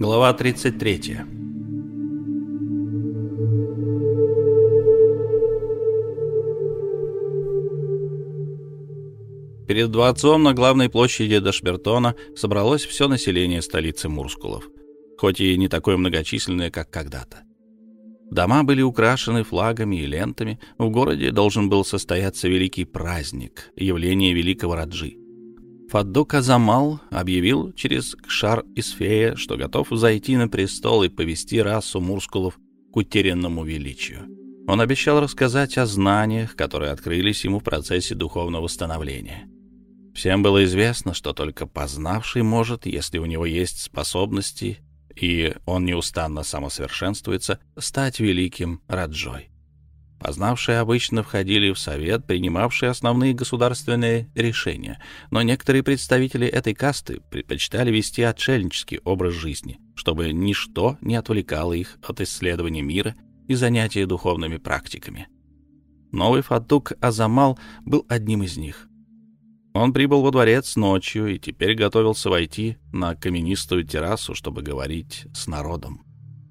Глава 33 Перед дворцом на главной площади Дашбертона собралось все население столицы Мурскулов, хоть и не такое многочисленное, как когда-то. Дома были украшены флагами и лентами, в городе должен был состояться великий праздник, явление великого Раджи. Фаддук Азамал объявил через Кшар Исфея, что готов зайти на престол и повести расу Мурскулов к утерянному величию. Он обещал рассказать о знаниях, которые открылись ему в процессе духовного становления. Всем было известно, что только познавший может, если у него есть способности и он неустанно самосовершенствуется, стать великим Раджой. Познавшие обычно входили в совет, принимавший основные государственные решения, но некоторые представители этой касты предпочитали вести отшельнический образ жизни, чтобы ничто не отвлекало их от исследования мира и занятия духовными практиками. Новый Фатук Азамал был одним из них. Он прибыл во дворец ночью и теперь готовился войти на каменистую террасу, чтобы говорить с народом.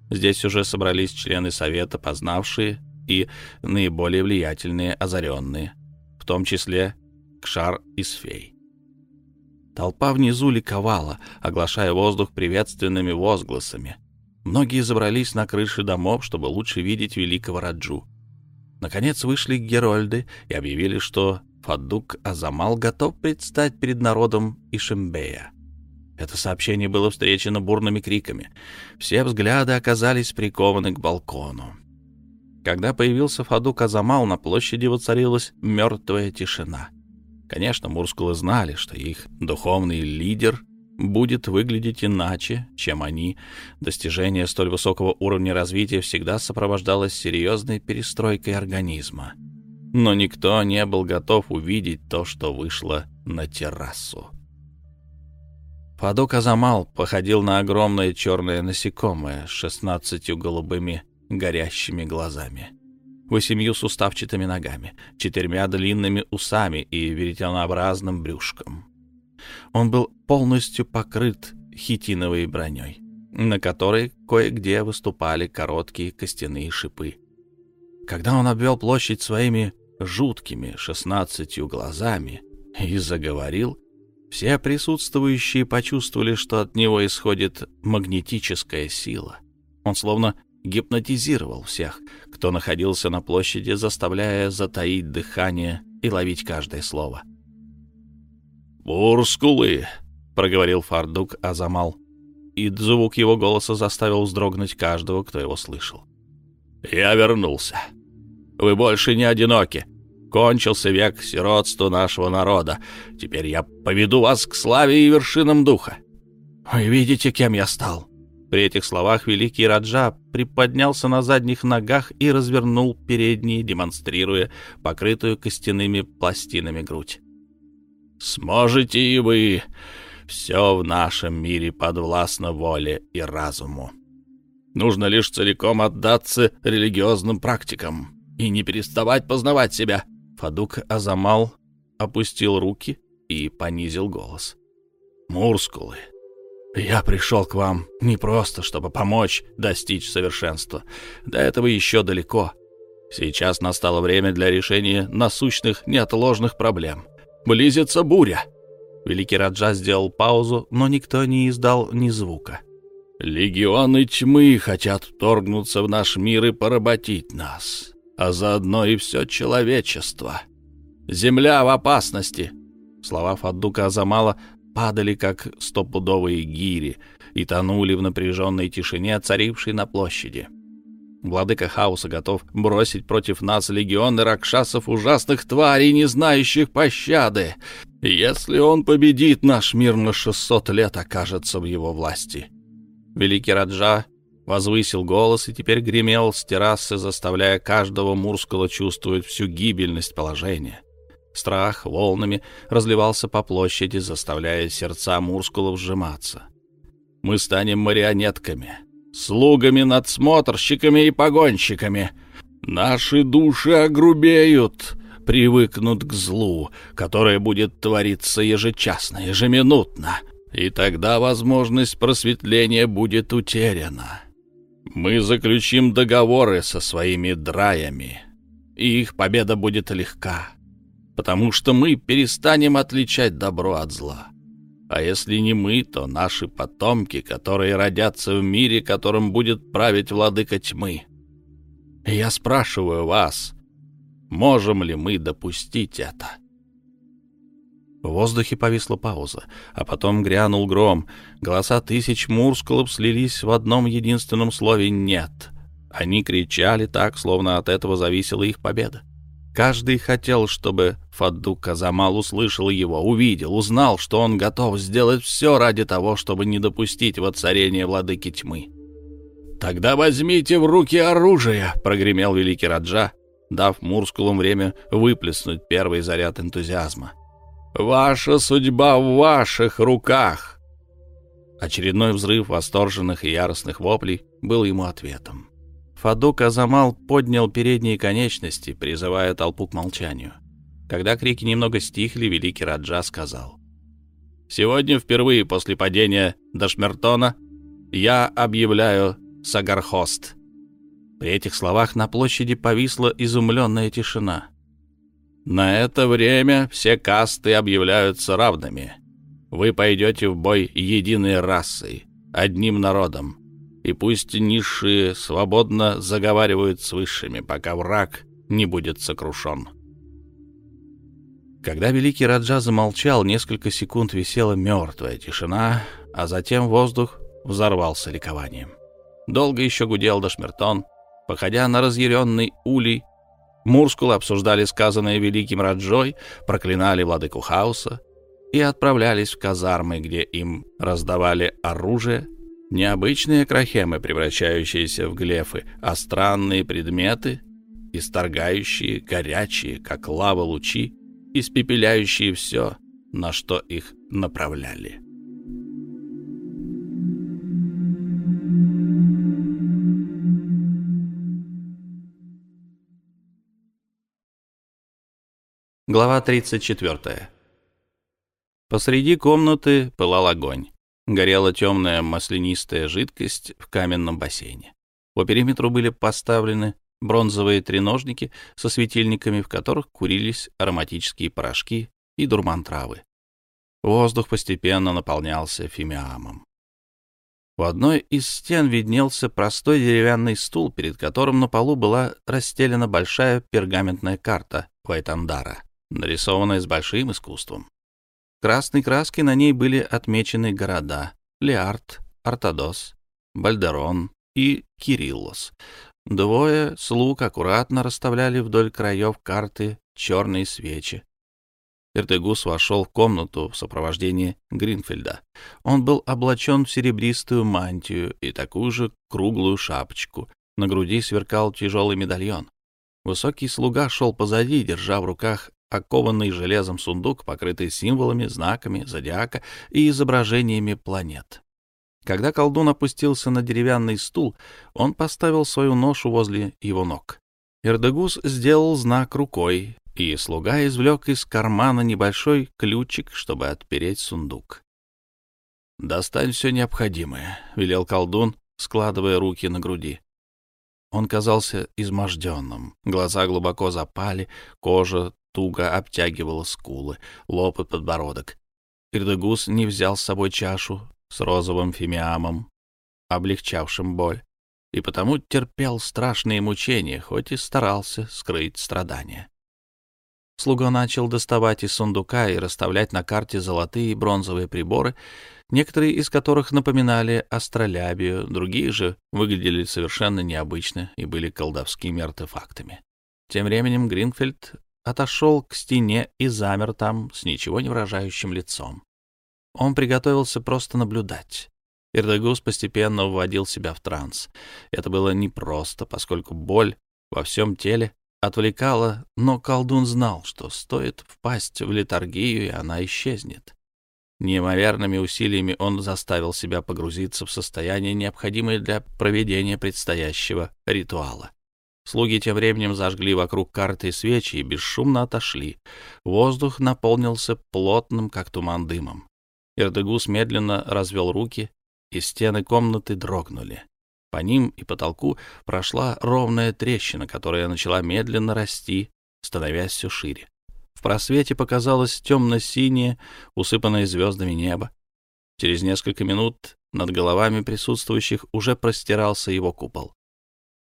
Здесь уже собрались члены совета, познавшие и наиболее влиятельные озаренные, в том числе Кшар и Сфей. Толпа внизу ликовала, оглашая воздух приветственными возгласами. Многие забрались на крыши домов, чтобы лучше видеть великого Раджу. Наконец вышли герольды и объявили, что Фадук Азамал готов предстать перед народом Ишимбея. Это сообщение было встречено бурными криками. Все взгляды оказались прикованы к балкону. Когда появился Фадук Азамал, на площади воцарилась мертвая тишина. Конечно, мурскулы знали, что их духовный лидер будет выглядеть иначе, чем они. Достижение столь высокого уровня развития всегда сопровождалось серьезной перестройкой организма — но никто не был готов увидеть то, что вышло на террасу. Фадук Азамал походил на огромное черное насекомое с шестнадцатью голубыми горящими глазами, восемью суставчатыми ногами, четырьмя длинными усами и веретенообразным брюшком. Он был полностью покрыт хитиновой броней, на которой кое-где выступали короткие костяные шипы. Когда он обвел площадь своими жуткими шестнадцатью глазами и заговорил, все присутствующие почувствовали, что от него исходит магнетическая сила. Он словно гипнотизировал всех, кто находился на площади, заставляя затаить дыхание и ловить каждое слово. «Бурскулы!» — проговорил Фардук Азамал, и звук его голоса заставил вздрогнуть каждого, кто его слышал. «Я вернулся. Вы больше не одиноки. Кончился век сиротства нашего народа. Теперь я поведу вас к славе и вершинам духа. Вы видите, кем я стал?» При этих словах великий Раджа приподнялся на задних ногах и развернул передние, демонстрируя покрытую костяными пластинами грудь. «Сможете и вы. Все в нашем мире подвластно воле и разуму. Нужно лишь целиком отдаться религиозным практикам и не переставать познавать себя. Фадук Азамал опустил руки и понизил голос. «Мурскулы, я пришел к вам не просто, чтобы помочь достичь совершенства. До этого еще далеко. Сейчас настало время для решения насущных, неотложных проблем. Близится буря». Великий Раджа сделал паузу, но никто не издал ни звука. «Легионы тьмы хотят вторгнуться в наш мир и поработить нас а заодно и все человечество. Земля в опасности!» Слова Фаддука Азамала падали, как стопудовые гири, и тонули в напряженной тишине, царившей на площади. Владыка хаоса готов бросить против нас легионы ракшасов ужасных тварей, не знающих пощады. Если он победит, наш мир на 600 лет окажется в его власти. Великий Раджа возвысил голос и теперь гремел с террасы, заставляя каждого Мурского чувствовать всю гибельность положения. Страх волнами разливался по площади, заставляя сердца Мурскулов сжиматься. «Мы станем марионетками, слугами, надсмотрщиками и погонщиками. Наши души огрубеют, привыкнут к злу, которое будет твориться ежечасно, ежеминутно. и тогда возможность просветления будет утеряна. Мы заключим договоры со своими драями, и их победа будет легка, потому что мы перестанем отличать добро от зла. А если не мы, то наши потомки, которые родятся в мире, которым будет править владыка тьмы. Я спрашиваю вас, можем ли мы допустить это?» В воздухе повисла пауза, а потом грянул гром. Голоса тысяч мурскулов слились в одном единственном слове «нет». Они кричали так, словно от этого зависела их победа. Каждый хотел, чтобы Фадду Казамал услышал его, увидел, узнал, что он готов сделать все ради того, чтобы не допустить воцарения владыки тьмы. «Тогда возьмите в руки оружие!» — прогремел великий Раджа, дав Мурскулам время выплеснуть первый заряд энтузиазма. Ваша судьба в ваших руках!» Очередной взрыв восторженных и яростных воплей был ему ответом. Фадук Азамал поднял передние конечности, призывая толпу к молчанию. Когда крики немного стихли, великий Раджа сказал. «Сегодня впервые после падения Дашмертона я объявляю Сагархост». При этих словах на площади повисла изумленная тишина. На это время все касты объявляются равными. Вы пойдете в бой единой расой, одним народом. И пусть низшие свободно заговаривают с высшими, пока враг не будет сокрушен. Когда великий Раджа замолчал, несколько секунд висела мертвая тишина, а затем воздух взорвался ликованием. Долго еще гудел Дашмертон, походя на разъяренный улей, Мурскулы обсуждали сказанное великим Раджой, проклинали владыку хаоса и отправлялись в казармы, где им раздавали оружие, необычные крахемы, превращающиеся в глефы, а странные предметы, исторгающие, горячие, как лава лучи, испепеляющие все, на что их направляли. Глава 34. Посреди комнаты пылал огонь. Горела темная маслянистая жидкость в каменном бассейне. По периметру были поставлены бронзовые треножники со светильниками, в которых курились ароматические порошки и дурман травы. Воздух постепенно наполнялся фимиамом. В одной из стен виднелся простой деревянный стул, перед которым на полу была расстелена большая пергаментная карта Вайтандара нарисованная с большим искусством. Красной краской на ней были отмечены города Леарт, Артадос, Бальдерон и Кириллос. Двое слуг аккуратно расставляли вдоль краев карты черные свечи. Эртегус вошел в комнату в сопровождении Гринфельда. Он был облачен в серебристую мантию и такую же круглую шапочку. На груди сверкал тяжелый медальон. Высокий слуга шел позади, держа в руках окованный железом сундук, покрытый символами, знаками зодиака и изображениями планет. Когда колдун опустился на деревянный стул, он поставил свою ношу возле его ног. Эрдегус сделал знак рукой, и слуга извлек из кармана небольшой ключик, чтобы отпереть сундук. «Достань все необходимое», — велел колдун, складывая руки на груди. Он казался изможденным, глаза глубоко запали, кожа туго обтягивала скулы, лоб и подбородок. Ирдегус не взял с собой чашу с розовым фимиамом, облегчавшим боль, и потому терпел страшные мучения, хоть и старался скрыть страдания. Слуга начал доставать из сундука и расставлять на карте золотые и бронзовые приборы, некоторые из которых напоминали астролябию, другие же выглядели совершенно необычно и были колдовскими артефактами. Тем временем Гринфельд отошел к стене и замер там с ничего не выражающим лицом. Он приготовился просто наблюдать. Ирдегус постепенно вводил себя в транс. Это было непросто, поскольку боль во всем теле отвлекала, но колдун знал, что стоит впасть в летаргию, и она исчезнет. Неимоверными усилиями он заставил себя погрузиться в состояние, необходимое для проведения предстоящего ритуала. Слуги тем временем зажгли вокруг карты свечи и бесшумно отошли. Воздух наполнился плотным, как туман, дымом. Эрдегус медленно развел руки, и стены комнаты дрогнули. По ним и потолку прошла ровная трещина, которая начала медленно расти, становясь все шире. В просвете показалось темно-синее, усыпанное звездами небо. Через несколько минут над головами присутствующих уже простирался его купол.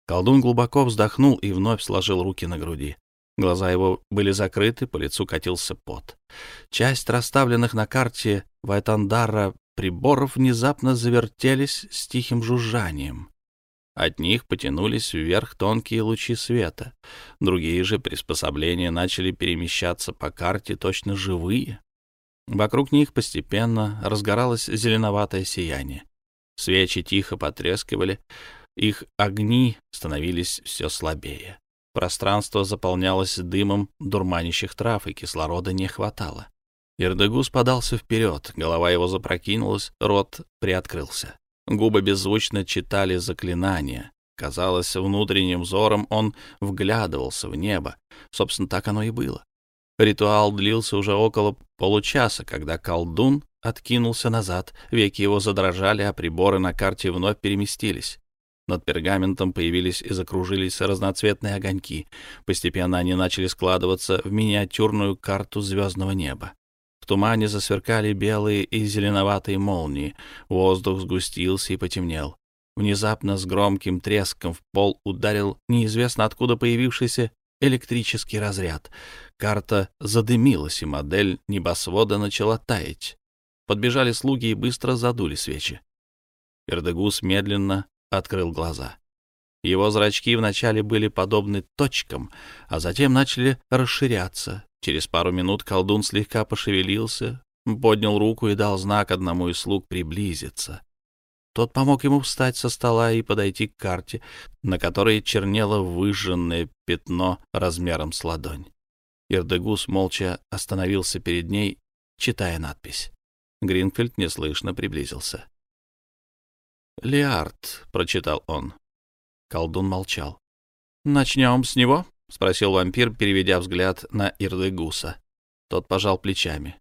Колдун глубоко вздохнул и вновь сложил руки на груди. Глаза его были закрыты, по лицу катился пот. Часть расставленных на карте Вайтандара приборов внезапно завертелись с тихим жужжанием. От них потянулись вверх тонкие лучи света. Другие же приспособления начали перемещаться по карте точно живые. Вокруг них постепенно разгоралось зеленоватое сияние. Свечи тихо потрескивали, их огни становились все слабее. Пространство заполнялось дымом дурманящих трав, и кислорода не хватало. Ирдегус подался вперед, голова его запрокинулась, рот приоткрылся. Губы беззвучно читали заклинания. Казалось, внутренним взором он вглядывался в небо. Собственно, так оно и было. Ритуал длился уже около получаса, когда колдун откинулся назад, веки его задрожали, а приборы на карте вновь переместились. Над пергаментом появились и закружились разноцветные огоньки. Постепенно они начали складываться в миниатюрную карту звездного неба. В тумане засверкали белые и зеленоватые молнии. Воздух сгустился и потемнел. Внезапно с громким треском в пол ударил неизвестно откуда появившийся электрический разряд. Карта задымилась, и модель небосвода начала таять. Подбежали слуги и быстро задули свечи. Эрдегус медленно открыл глаза. Его зрачки вначале были подобны точкам, а затем начали расширяться. Через пару минут колдун слегка пошевелился, поднял руку и дал знак одному из слуг приблизиться. Тот помог ему встать со стола и подойти к карте, на которой чернело выжженное пятно размером с ладонь. Ирдегус молча остановился перед ней, читая надпись. Гринфельд неслышно приблизился. «Лиард», — прочитал он. Колдун молчал. «Начнем с него?» — спросил вампир, переведя взгляд на Ирдегуса. Тот пожал плечами.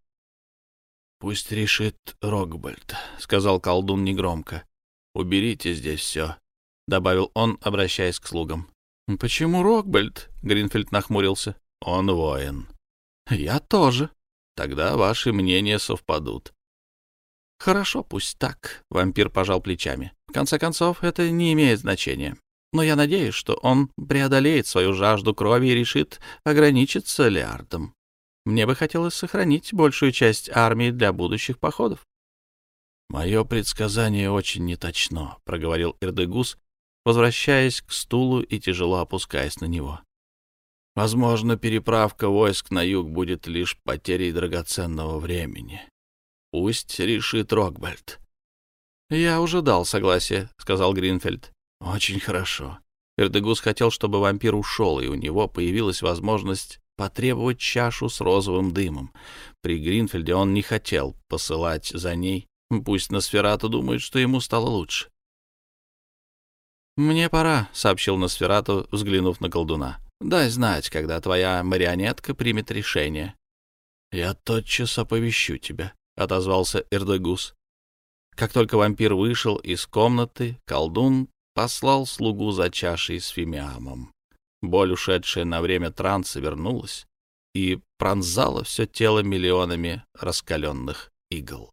«Пусть решит Рокбольд», — сказал колдун негромко. «Уберите здесь все», — добавил он, обращаясь к слугам. «Почему Рокбольд?» — Гринфельд нахмурился. «Он воин». «Я тоже». «Тогда ваши мнения совпадут. «Хорошо, пусть так», — вампир пожал плечами. «В конце концов, это не имеет значения. Но я надеюсь, что он преодолеет свою жажду крови и решит ограничиться Леардом. Мне бы хотелось сохранить большую часть армии для будущих походов». «Мое предсказание очень неточно», — проговорил Ирдегус, возвращаясь к стулу и тяжело опускаясь на него. «Возможно, переправка войск на юг будет лишь потерей драгоценного времени. Пусть решит Рокбальд. «Я уже дал согласие», — сказал Гринфельд. «Очень хорошо». Эрдегус хотел, чтобы вампир ушел, и у него появилась возможность потребовать чашу с розовым дымом. При Гринфельде он не хотел посылать за ней. Пусть Носферату думает, что ему стало лучше. «Мне пора», — сообщил Носферату, взглянув на колдуна. «Дай знать, когда твоя марионетка примет решение». «Я тотчас оповещу тебя», — отозвался Эрдегус. Как только вампир вышел из комнаты, колдун послал слугу за чашей с фимиамом. Боль, ушедшая на время транса, вернулась и пронзала все тело миллионами раскаленных игл.